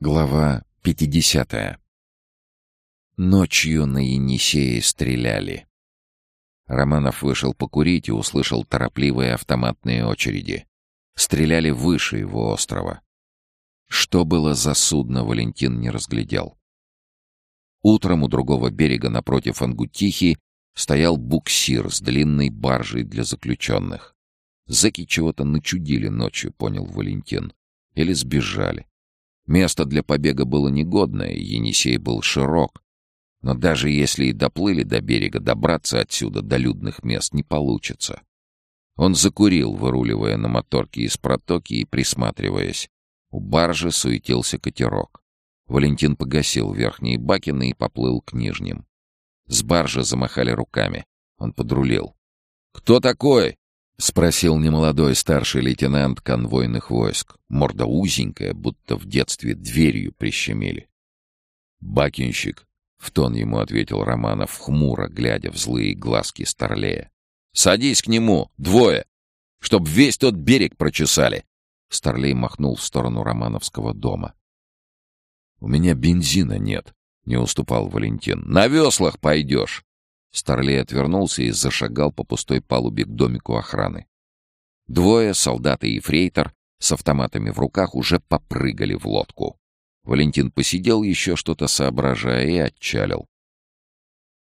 Глава 50. Ночью на Енисее стреляли. Романов вышел покурить и услышал торопливые автоматные очереди. Стреляли выше его острова. Что было за судно, Валентин не разглядел. Утром у другого берега напротив Ангутихи стоял буксир с длинной баржей для заключенных. Зэки чего-то начудили ночью, понял Валентин. Или сбежали. Место для побега было негодное, Енисей был широк. Но даже если и доплыли до берега, добраться отсюда до людных мест не получится. Он закурил, выруливая на моторке из протоки и присматриваясь. У баржи суетился катерок. Валентин погасил верхние бакины и поплыл к нижним. С баржи замахали руками. Он подрулил. «Кто такой?» — спросил немолодой старший лейтенант конвойных войск. Морда узенькая, будто в детстве дверью прищемили. «Бакинщик», — в тон ему ответил Романов, хмуро глядя в злые глазки Старлея. «Садись к нему, двое, чтоб весь тот берег прочесали!» Старлей махнул в сторону Романовского дома. «У меня бензина нет», — не уступал Валентин. «На веслах пойдешь!» Старлей отвернулся и зашагал по пустой палубе к домику охраны. Двое, солдат и фрейтор, с автоматами в руках уже попрыгали в лодку. Валентин посидел еще что-то соображая и отчалил.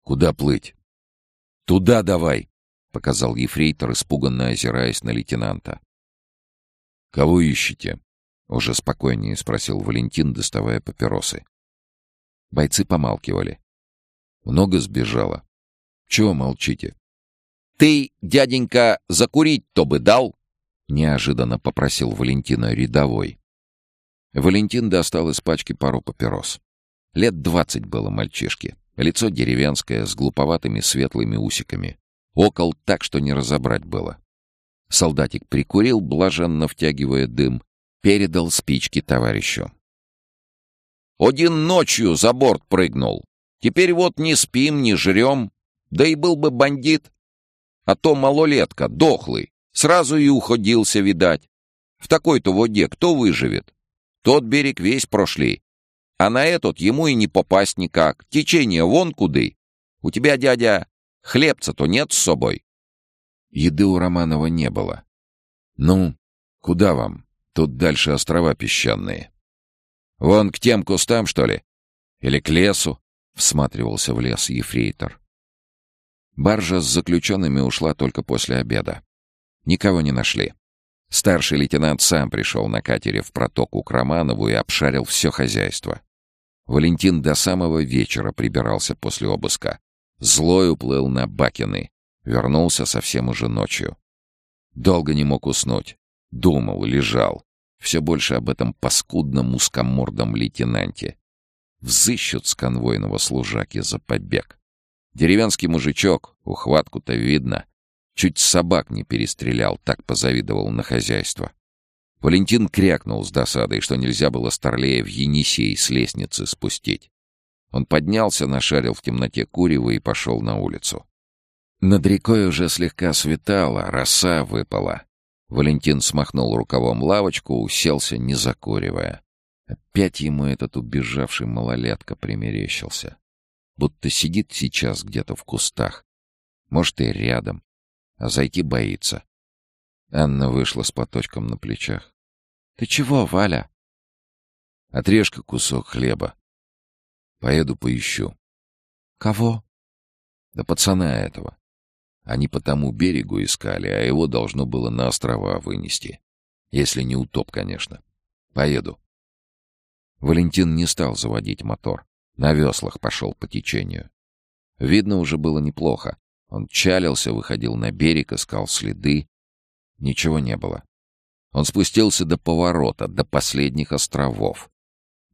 «Куда плыть?» «Туда давай!» — показал ефрейтор, испуганно озираясь на лейтенанта. «Кого ищете?» — уже спокойнее спросил Валентин, доставая папиросы. Бойцы помалкивали. Много сбежало. Чего молчите? Ты, дяденька, закурить-то бы дал? Неожиданно попросил Валентина рядовой. Валентин достал из пачки пару папирос. Лет двадцать было мальчишке. Лицо деревенское, с глуповатыми светлыми усиками. Окол так, что не разобрать было. Солдатик прикурил, блаженно втягивая дым, передал спички товарищу. «Один ночью за борт прыгнул. Теперь вот не спим, не жрем, да и был бы бандит. А то малолетка, дохлый, сразу и уходился, видать. В такой-то воде кто выживет? Тот берег весь прошли. А на этот ему и не попасть никак. Течение вон куды. У тебя, дядя, хлебца-то нет с собой? Еды у Романова не было. Ну, куда вам? Тут дальше острова песчаные. Вон к тем кустам, что ли? Или к лесу? Всматривался в лес ефрейтор. Баржа с заключенными ушла только после обеда. Никого не нашли. Старший лейтенант сам пришел на катере в протоку к Романову и обшарил все хозяйство. Валентин до самого вечера прибирался после обыска. Злой уплыл на Бакины. Вернулся совсем уже ночью. Долго не мог уснуть. Думал, лежал. Все больше об этом паскудном узкомордом лейтенанте. Взыщут с конвойного служаки за побег. Деревенский мужичок, ухватку-то видно. Чуть собак не перестрелял, так позавидовал на хозяйство. Валентин крякнул с досадой, что нельзя было Старлея в Енисей с лестницы спустить. Он поднялся, нашарил в темноте курева и пошел на улицу. Над рекой уже слегка светало, роса выпала. Валентин смахнул рукавом лавочку, уселся, не закуривая. Опять ему этот убежавший малолетка примерещился будто сидит сейчас где-то в кустах. Может, и рядом. А зайти боится. Анна вышла с платочком на плечах. — Ты чего, Валя? — Отрежка кусок хлеба. Поеду поищу. — Кого? — Да пацана этого. Они по тому берегу искали, а его должно было на острова вынести. Если не утоп, конечно. Поеду. Валентин не стал заводить мотор. На веслах пошел по течению. Видно уже было неплохо. Он чалился, выходил на берег, искал следы. Ничего не было. Он спустился до поворота, до последних островов.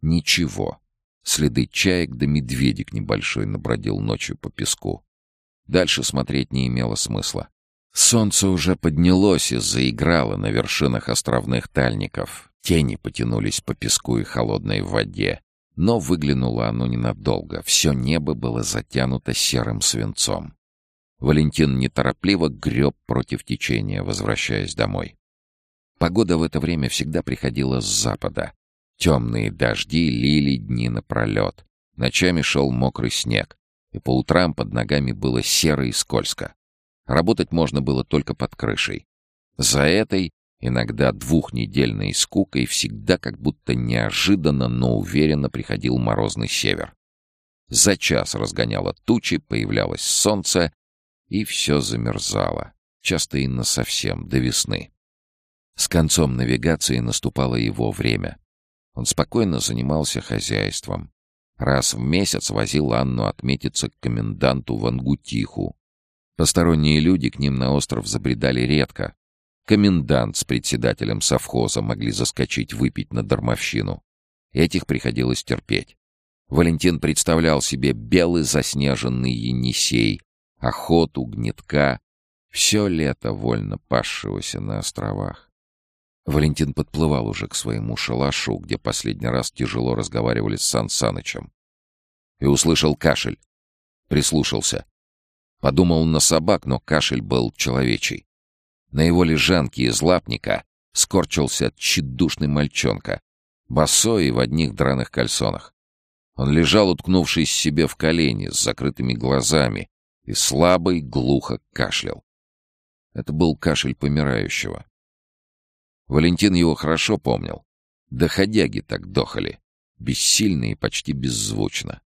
Ничего. Следы чаек да медведик небольшой набродил ночью по песку. Дальше смотреть не имело смысла. Солнце уже поднялось и заиграло на вершинах островных тальников. Тени потянулись по песку и холодной воде. Но выглянуло оно ненадолго. Все небо было затянуто серым свинцом. Валентин неторопливо греб против течения, возвращаясь домой. Погода в это время всегда приходила с запада. Темные дожди лили дни напролет. Ночами шел мокрый снег, и по утрам под ногами было серо и скользко. Работать можно было только под крышей. За этой, иногда двухнедельной скукой, всегда как будто неожиданно, но уверенно приходил морозный север. За час разгоняло тучи, появлялось солнце, и все замерзало, часто и насовсем, до весны. С концом навигации наступало его время. Он спокойно занимался хозяйством. Раз в месяц возил Анну отметиться к коменданту в Ангутиху. Посторонние люди к ним на остров забредали редко. Комендант с председателем совхоза могли заскочить выпить на дармовщину. Этих приходилось терпеть. Валентин представлял себе белый заснеженный Енисей, охоту, гнетка, все лето вольно пасшегося на островах. Валентин подплывал уже к своему шалашу, где последний раз тяжело разговаривали с Сан Санычем. И услышал кашель. Прислушался. Подумал на собак, но кашель был человечий. На его лежанке из лапника скорчился тщедушный мальчонка, босой и в одних драных кальсонах. Он лежал, уткнувшись себе в колени, с закрытыми глазами, и слабый, глухо кашлял. Это был кашель помирающего. Валентин его хорошо помнил. Доходяги так дохали, бессильно и почти беззвучно.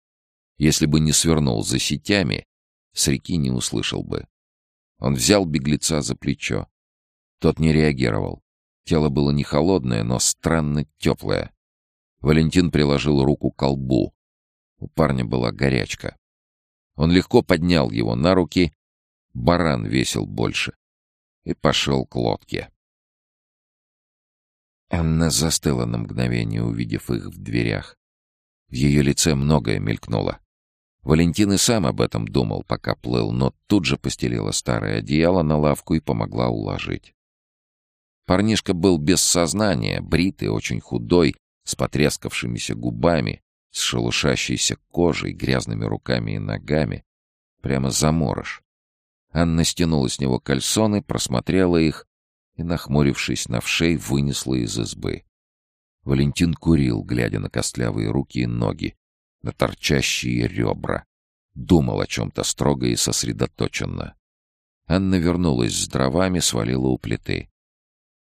Если бы не свернул за сетями, с реки не услышал бы. Он взял беглеца за плечо. Тот не реагировал. Тело было не холодное, но странно теплое. Валентин приложил руку к колбу. У парня была горячка. Он легко поднял его на руки, баран весил больше, и пошел к лодке. Анна застыла на мгновение, увидев их в дверях. В ее лице многое мелькнуло. Валентин и сам об этом думал, пока плыл, но тут же постелила старое одеяло на лавку и помогла уложить. Парнишка был без сознания, бритый, очень худой, с потрескавшимися губами, с шелушащейся кожей, грязными руками и ногами. Прямо заморож. Анна стянула с него кальсоны, просмотрела их и, нахмурившись на вшей, вынесла из избы. Валентин курил, глядя на костлявые руки и ноги, на торчащие ребра. Думал о чем-то строго и сосредоточенно. Анна вернулась с дровами, свалила у плиты.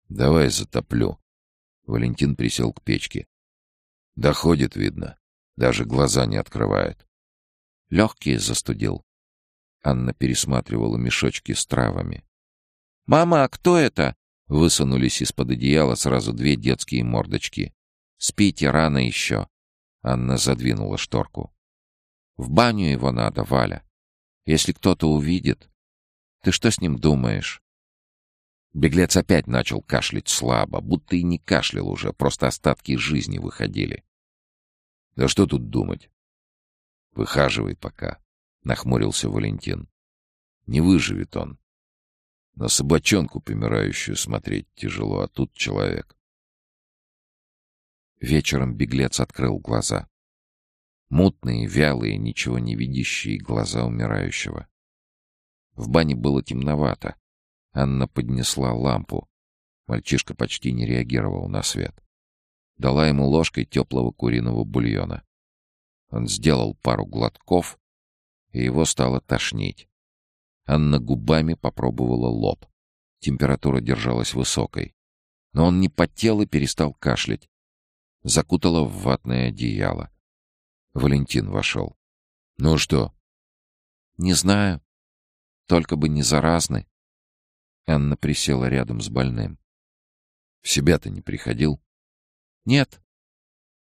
«Давай затоплю». Валентин присел к печке. «Доходит, видно. Даже глаза не открывает». «Легкие застудил». Анна пересматривала мешочки с травами. «Мама, а кто это?» Высунулись из-под одеяла сразу две детские мордочки. «Спите, рано еще». Анна задвинула шторку. «В баню его надо, Валя. Если кто-то увидит. Ты что с ним думаешь?» Беглец опять начал кашлять слабо, будто и не кашлял уже, просто остатки жизни выходили. «Да что тут думать?» «Выхаживай пока», — нахмурился Валентин. «Не выживет он. На собачонку помирающую смотреть тяжело, а тут человек. Вечером беглец открыл глаза. Мутные, вялые, ничего не видящие глаза умирающего. В бане было темновато. Анна поднесла лампу. Мальчишка почти не реагировал на свет. Дала ему ложкой теплого куриного бульона. Он сделал пару глотков, и его стало тошнить. Анна губами попробовала лоб. Температура держалась высокой. Но он не потел и перестал кашлять закутала в ватное одеяло. Валентин вошел. «Ну что?» «Не знаю. Только бы не заразный». Анна присела рядом с больным. «В себя-то не приходил?» «Нет.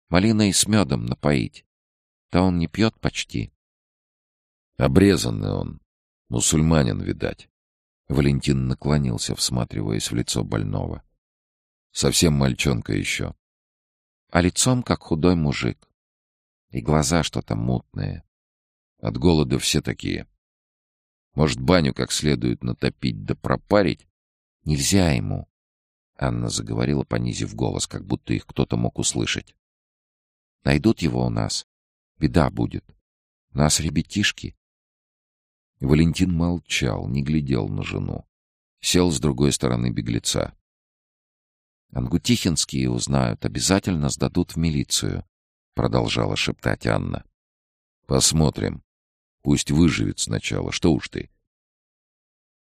Малиной с медом напоить. Да он не пьет почти». «Обрезанный он. Мусульманин, видать». Валентин наклонился, всматриваясь в лицо больного. «Совсем мальчонка еще а лицом как худой мужик. И глаза что-то мутные. От голода все такие. Может, баню как следует натопить да пропарить? Нельзя ему. Анна заговорила, понизив голос, как будто их кто-то мог услышать. Найдут его у нас. Беда будет. Нас ребятишки. Валентин молчал, не глядел на жену. Сел с другой стороны беглеца. Ангутихинские узнают, обязательно сдадут в милицию, продолжала шептать Анна. Посмотрим. Пусть выживет сначала, что уж ты.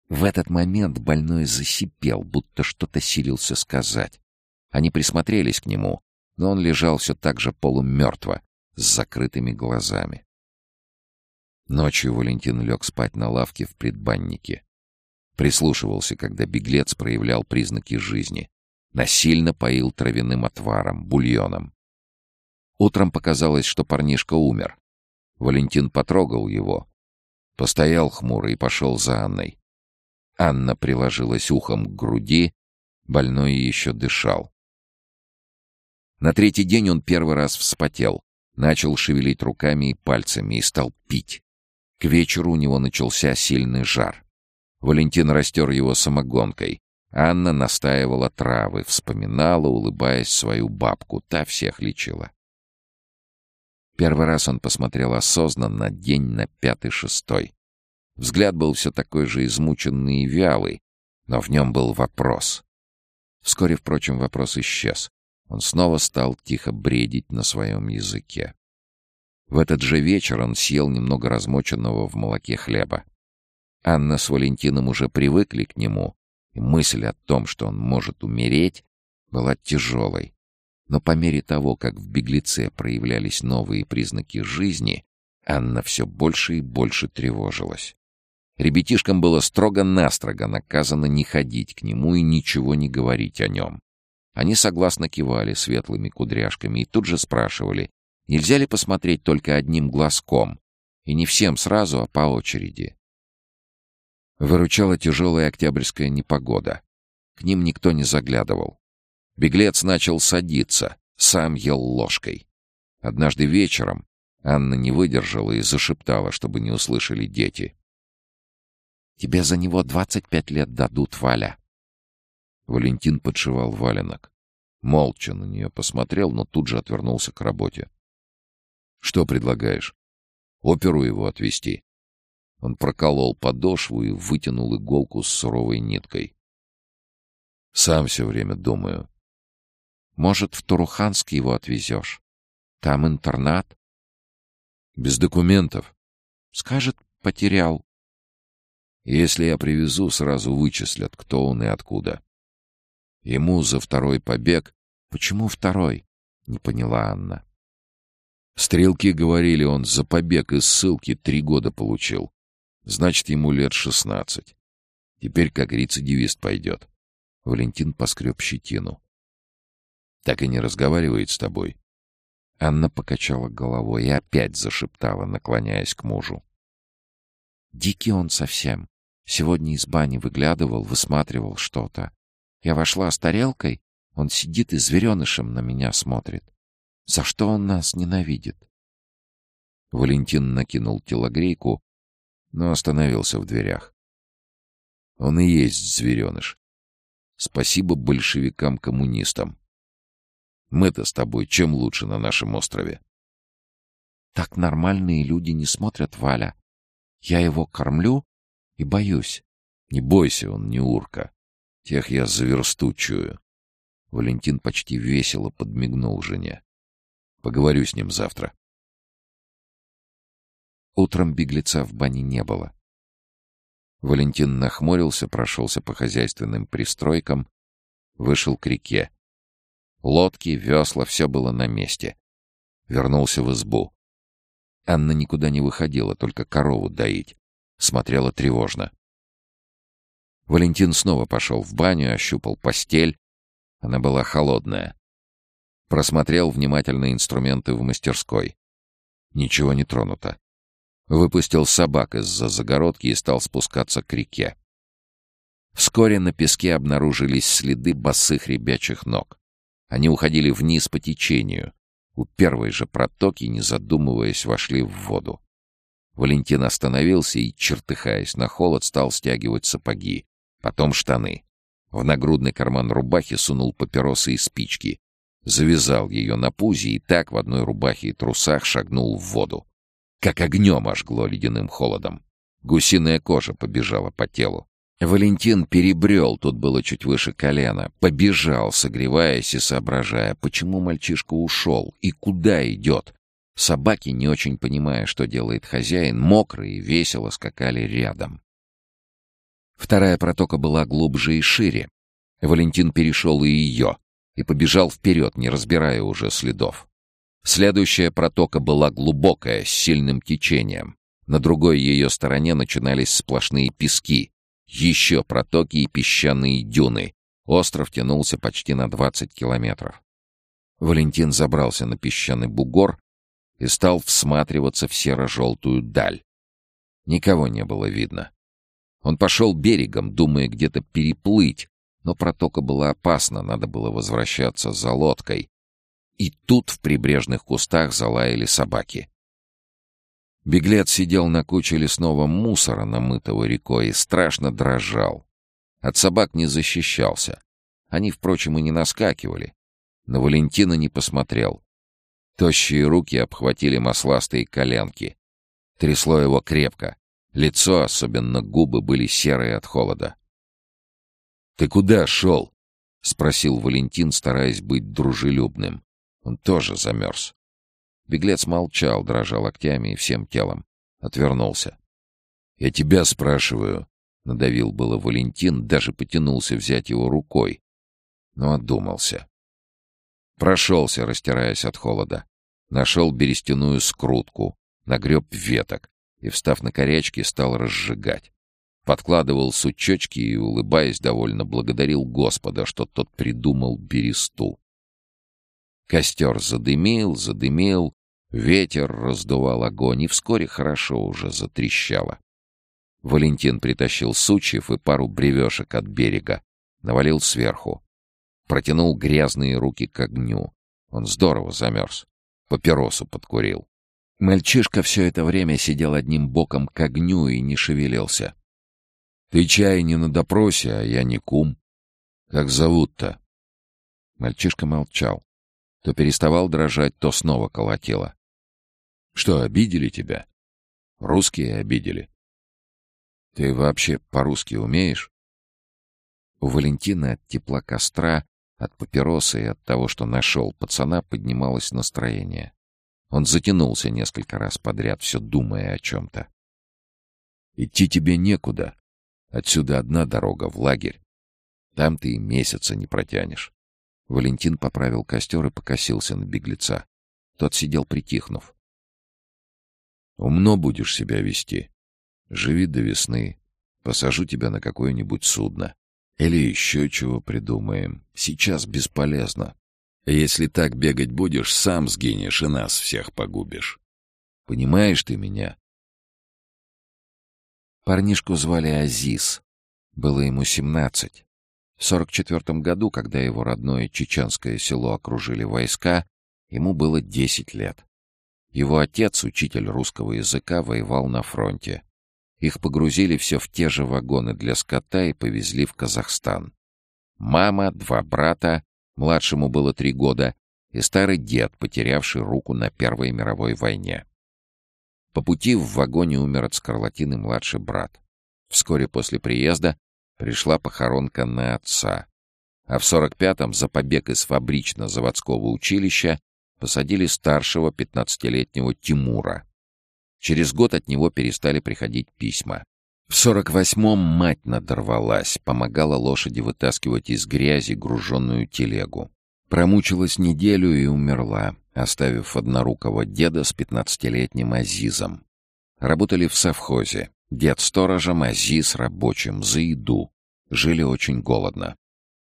В этот момент больной засипел, будто что-то силился сказать. Они присмотрелись к нему, но он лежал все так же полумертво, с закрытыми глазами. Ночью Валентин лег спать на лавке в предбаннике. Прислушивался, когда беглец проявлял признаки жизни. Насильно поил травяным отваром, бульоном. Утром показалось, что парнишка умер. Валентин потрогал его. Постоял хмуро и пошел за Анной. Анна приложилась ухом к груди, больной еще дышал. На третий день он первый раз вспотел, начал шевелить руками и пальцами и стал пить. К вечеру у него начался сильный жар. Валентин растер его самогонкой. Анна настаивала травы, вспоминала, улыбаясь, свою бабку. Та всех лечила. Первый раз он посмотрел осознанно, день на пятый-шестой. Взгляд был все такой же измученный и вялый, но в нем был вопрос. Вскоре, впрочем, вопрос исчез. Он снова стал тихо бредить на своем языке. В этот же вечер он съел немного размоченного в молоке хлеба. Анна с Валентином уже привыкли к нему, и мысль о том, что он может умереть, была тяжелой. Но по мере того, как в беглеце проявлялись новые признаки жизни, Анна все больше и больше тревожилась. Ребятишкам было строго-настрого наказано не ходить к нему и ничего не говорить о нем. Они согласно кивали светлыми кудряшками и тут же спрашивали, нельзя ли посмотреть только одним глазком, и не всем сразу, а по очереди. Выручала тяжелая октябрьская непогода. К ним никто не заглядывал. Беглец начал садиться, сам ел ложкой. Однажды вечером Анна не выдержала и зашептала, чтобы не услышали дети. «Тебе за него двадцать пять лет дадут, Валя». Валентин подшивал валенок. Молча на нее посмотрел, но тут же отвернулся к работе. «Что предлагаешь? Оперу его отвезти?» Он проколол подошву и вытянул иголку с суровой ниткой. «Сам все время думаю». «Может, в Туруханск его отвезешь? Там интернат?» «Без документов». «Скажет, потерял». «Если я привезу, сразу вычислят, кто он и откуда». Ему за второй побег... «Почему второй?» — не поняла Анна. Стрелки говорили, он за побег из ссылки три года получил. Значит, ему лет шестнадцать. Теперь как рецидивист пойдет. Валентин поскреб щетину. Так и не разговаривает с тобой. Анна покачала головой и опять зашептала, наклоняясь к мужу. Дикий он совсем. Сегодня из бани выглядывал, высматривал что-то. Я вошла с тарелкой, он сидит и зверенышем на меня смотрит. За что он нас ненавидит? Валентин накинул телогрейку но остановился в дверях. Он и есть звереныш. Спасибо большевикам-коммунистам. Мы-то с тобой чем лучше на нашем острове? Так нормальные люди не смотрят, Валя. Я его кормлю и боюсь. Не бойся, он не урка. Тех я за версту чую. Валентин почти весело подмигнул жене. Поговорю с ним завтра. Утром беглеца в бане не было. Валентин нахмурился, прошелся по хозяйственным пристройкам, вышел к реке. Лодки, весла — все было на месте. Вернулся в избу. Анна никуда не выходила, только корову доить. Смотрела тревожно. Валентин снова пошел в баню, ощупал постель. Она была холодная. Просмотрел внимательно инструменты в мастерской. Ничего не тронуто. Выпустил собак из-за загородки и стал спускаться к реке. Вскоре на песке обнаружились следы босых ребячих ног. Они уходили вниз по течению. У первой же протоки, не задумываясь, вошли в воду. Валентин остановился и, чертыхаясь на холод, стал стягивать сапоги, потом штаны. В нагрудный карман рубахи сунул папиросы и спички. Завязал ее на пузе и так в одной рубахе и трусах шагнул в воду. Как огнем ожгло ледяным холодом. Гусиная кожа побежала по телу. Валентин перебрел, тут было чуть выше колена, побежал, согреваясь и соображая, почему мальчишка ушел и куда идет. Собаки, не очень понимая, что делает хозяин, мокрые весело скакали рядом. Вторая протока была глубже и шире. Валентин перешел и ее, и побежал вперед, не разбирая уже следов. Следующая протока была глубокая, с сильным течением. На другой ее стороне начинались сплошные пески, еще протоки и песчаные дюны. Остров тянулся почти на 20 километров. Валентин забрался на песчаный бугор и стал всматриваться в серо-желтую даль. Никого не было видно. Он пошел берегом, думая где-то переплыть, но протока была опасна, надо было возвращаться за лодкой. И тут в прибрежных кустах залаяли собаки. Беглец сидел на куче лесного мусора, намытого рекой, и страшно дрожал. От собак не защищался. Они, впрочем, и не наскакивали. На Валентина не посмотрел. Тощие руки обхватили масластые коленки. Трясло его крепко. Лицо, особенно губы, были серые от холода. «Ты куда шел?» — спросил Валентин, стараясь быть дружелюбным. Он тоже замерз. Беглец молчал, дрожа локтями и всем телом. Отвернулся. «Я тебя спрашиваю», — надавил было Валентин, даже потянулся взять его рукой, но отдумался. Прошелся, растираясь от холода. Нашел берестяную скрутку, нагреб веток, и, встав на корячки, стал разжигать. Подкладывал сучочки и, улыбаясь, довольно благодарил Господа, что тот придумал бересту. Костер задымил, задымил, ветер раздувал огонь, и вскоре хорошо уже затрещало. Валентин притащил сучьев и пару бревешек от берега, навалил сверху. Протянул грязные руки к огню. Он здорово замерз. Папиросу подкурил. Мальчишка все это время сидел одним боком к огню и не шевелился. «Ты чай не на допросе, а я не кум. Как зовут-то?» Мальчишка молчал. То переставал дрожать, то снова колотило. «Что, обидели тебя?» «Русские обидели». «Ты вообще по-русски умеешь?» У Валентина от тепла костра, от папиросы и от того, что нашел пацана, поднималось настроение. Он затянулся несколько раз подряд, все думая о чем-то. «Идти тебе некуда. Отсюда одна дорога в лагерь. Там ты и месяца не протянешь». Валентин поправил костер и покосился на беглеца. Тот сидел притихнув. «Умно будешь себя вести. Живи до весны. Посажу тебя на какое-нибудь судно. Или еще чего придумаем. Сейчас бесполезно. Если так бегать будешь, сам сгинешь и нас всех погубишь. Понимаешь ты меня?» Парнишку звали Азиз. Было ему семнадцать. В сорок четвертом году, когда его родное чеченское село окружили войска, ему было десять лет. Его отец, учитель русского языка, воевал на фронте. Их погрузили все в те же вагоны для скота и повезли в Казахстан. Мама, два брата Младшему было три года, и старый дед, потерявший руку на Первой мировой войне. По пути в вагоне умер от скарлатины младший брат. Вскоре после приезда пришла похоронка на отца. А в 45-м за побег из фабрично-заводского училища посадили старшего 15-летнего Тимура. Через год от него перестали приходить письма. В сорок восьмом мать надорвалась, помогала лошади вытаскивать из грязи груженную телегу. Промучилась неделю и умерла, оставив однорукого деда с пятнадцатилетним Азизом. Работали в совхозе. Дед сторожем, Азиз рабочим, за еду. Жили очень голодно.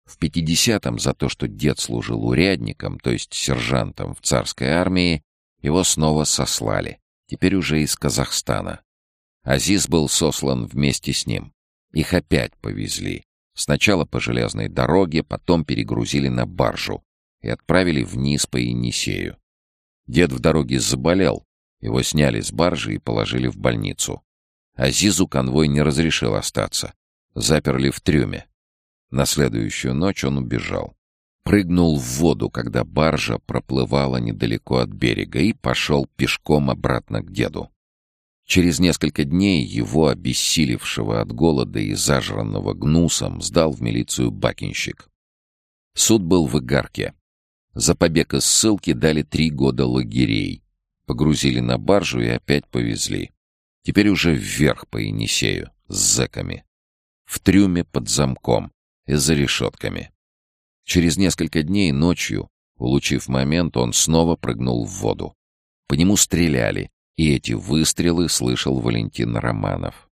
В пятидесятом за то, что дед служил урядником, то есть сержантом в царской армии, его снова сослали, теперь уже из Казахстана. Азиз был сослан вместе с ним. Их опять повезли. Сначала по железной дороге, потом перегрузили на баржу и отправили вниз по Енисею. Дед в дороге заболел, его сняли с баржи и положили в больницу. Азизу конвой не разрешил остаться. Заперли в трюме. На следующую ночь он убежал. Прыгнул в воду, когда баржа проплывала недалеко от берега, и пошел пешком обратно к деду. Через несколько дней его, обессилевшего от голода и зажранного гнусом, сдал в милицию бакинщик. Суд был в Игарке. За побег из ссылки дали три года лагерей. Погрузили на баржу и опять повезли. Теперь уже вверх по Енисею, с зэками. В трюме под замком и за решетками. Через несколько дней ночью, улучив момент, он снова прыгнул в воду. По нему стреляли, и эти выстрелы слышал Валентин Романов.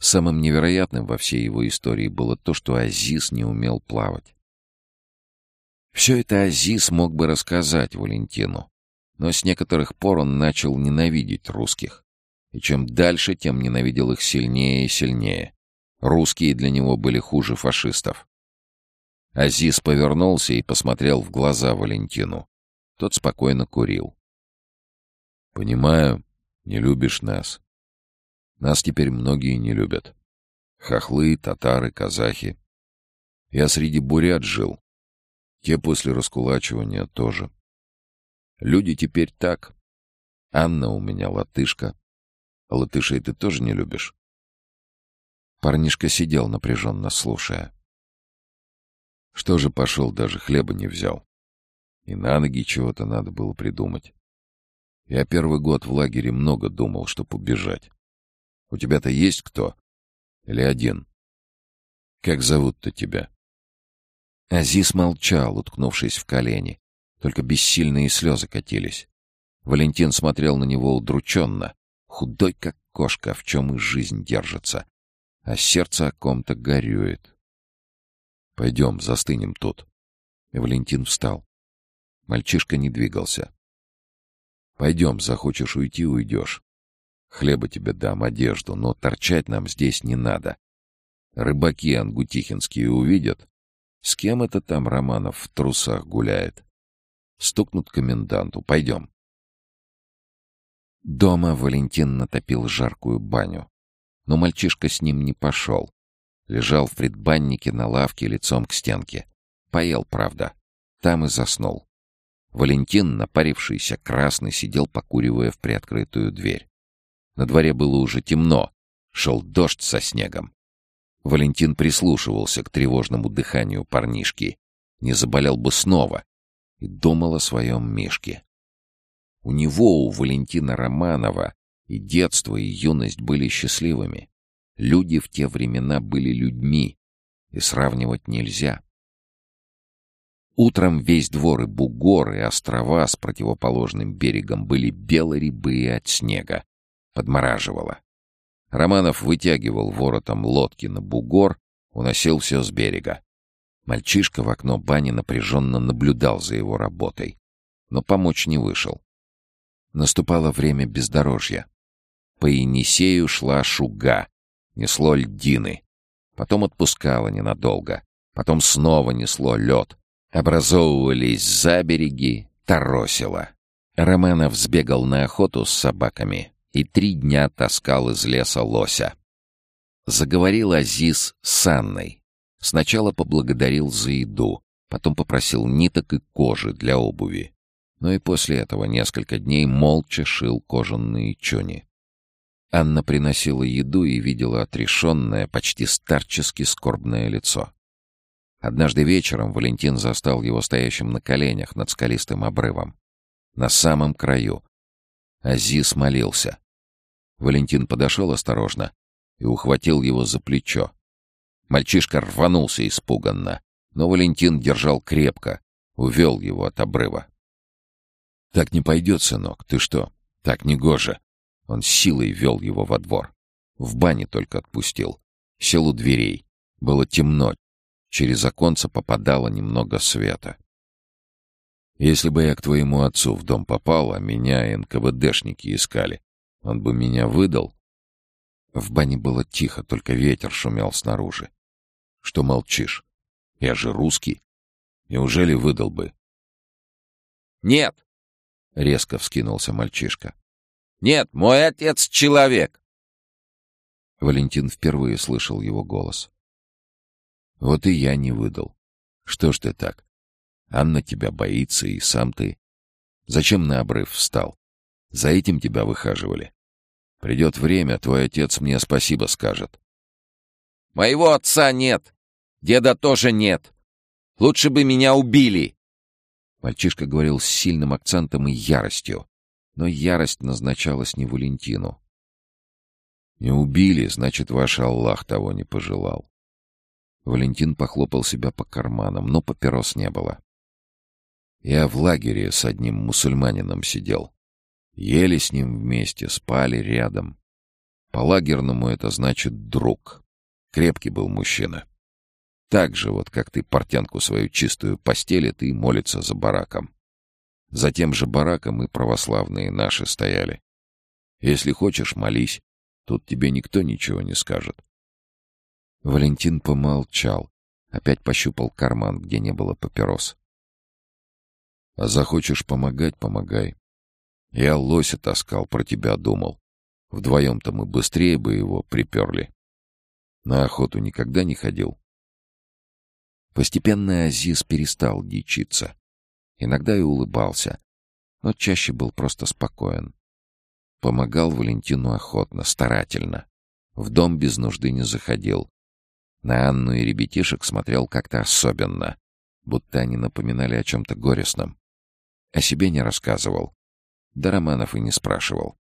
Самым невероятным во всей его истории было то, что Азиз не умел плавать. Все это Азиз мог бы рассказать Валентину, но с некоторых пор он начал ненавидеть русских. И чем дальше, тем ненавидел их сильнее и сильнее. Русские для него были хуже фашистов. Азиз повернулся и посмотрел в глаза Валентину. Тот спокойно курил. «Понимаю, не любишь нас. Нас теперь многие не любят. Хохлы, татары, казахи. Я среди бурят жил. Те после раскулачивания тоже. Люди теперь так. Анна у меня латышка. Латышей ты тоже не любишь?» Парнишка сидел, напряженно слушая. Что же пошел, даже хлеба не взял. И на ноги чего-то надо было придумать. Я первый год в лагере много думал, чтоб убежать. У тебя-то есть кто? Или один? Как зовут-то тебя? Азиз молчал, уткнувшись в колени. Только бессильные слезы катились. Валентин смотрел на него удрученно, худой, как кошка, в чем и жизнь держится. А сердце о ком-то горюет. «Пойдем, застынем тут». И Валентин встал. Мальчишка не двигался. Пойдем, захочешь уйти — уйдешь. Хлеба тебе дам, одежду, но торчать нам здесь не надо. Рыбаки ангутихинские увидят. С кем это там Романов в трусах гуляет? Стукнут коменданту. Пойдем. Дома Валентин натопил жаркую баню. Но мальчишка с ним не пошел. Лежал в предбаннике на лавке лицом к стенке. Поел, правда. Там и заснул. Валентин, напарившийся красный, сидел, покуривая в приоткрытую дверь. На дворе было уже темно. Шел дождь со снегом. Валентин прислушивался к тревожному дыханию парнишки. Не заболел бы снова. И думал о своем Мишке. У него, у Валентина Романова, и детство, и юность были счастливыми. Люди в те времена были людьми, и сравнивать нельзя. Утром весь двор и бугор, и острова с противоположным берегом были бело-рябые от снега. Подмораживало. Романов вытягивал воротом лодки на бугор, уносил все с берега. Мальчишка в окно бани напряженно наблюдал за его работой, но помочь не вышел. Наступало время бездорожья. По Енисею шла шуга, несло льдины. Потом отпускало ненадолго. Потом снова несло лед. Образовывались забереги, торосило. Романов сбегал на охоту с собаками и три дня таскал из леса лося. Заговорил Азиз с Анной. Сначала поблагодарил за еду, потом попросил ниток и кожи для обуви. Но и после этого несколько дней молча шил кожаные чуни. Анна приносила еду и видела отрешенное, почти старчески скорбное лицо. Однажды вечером Валентин застал его стоящим на коленях над скалистым обрывом. На самом краю. Азиз молился. Валентин подошел осторожно и ухватил его за плечо. Мальчишка рванулся испуганно, но Валентин держал крепко, увел его от обрыва. «Так не пойдет, сынок, ты что? Так не гоже!» Он силой вел его во двор. В бане только отпустил. Сел у дверей. Было темно, Через оконце попадало немного света. Если бы я к твоему отцу в дом попал, а меня НКВДшники искали, он бы меня выдал? В бане было тихо, только ветер шумел снаружи. Что молчишь? Я же русский. Неужели выдал бы? Нет! Резко вскинулся мальчишка. Нет, мой отец человек. Валентин впервые слышал его голос. Вот и я не выдал. Что ж ты так? Анна тебя боится, и сам ты. Зачем на обрыв встал? За этим тебя выхаживали. Придет время, твой отец мне спасибо скажет. Моего отца нет. Деда тоже нет. Лучше бы меня убили. Мальчишка говорил с сильным акцентом и яростью. Но ярость назначалась не Валентину. Не убили, значит, ваш Аллах того не пожелал. Валентин похлопал себя по карманам, но папирос не было. Я в лагере с одним мусульманином сидел. Ели с ним вместе, спали рядом. По-лагерному это значит «друг». Крепкий был мужчина. Так же вот, как ты портянку свою чистую постелит и молится за бараком. За тем же бараком и православные наши стояли. Если хочешь, молись. Тут тебе никто ничего не скажет. Валентин помолчал. Опять пощупал карман, где не было папирос. А захочешь помогать — помогай. Я лося таскал, про тебя думал. Вдвоем-то мы быстрее бы его приперли. На охоту никогда не ходил. Постепенно Азиз перестал дичиться. Иногда и улыбался, но чаще был просто спокоен. Помогал Валентину охотно, старательно. В дом без нужды не заходил. На Анну и ребятишек смотрел как-то особенно, будто они напоминали о чем-то горестном. О себе не рассказывал. Да Романов и не спрашивал.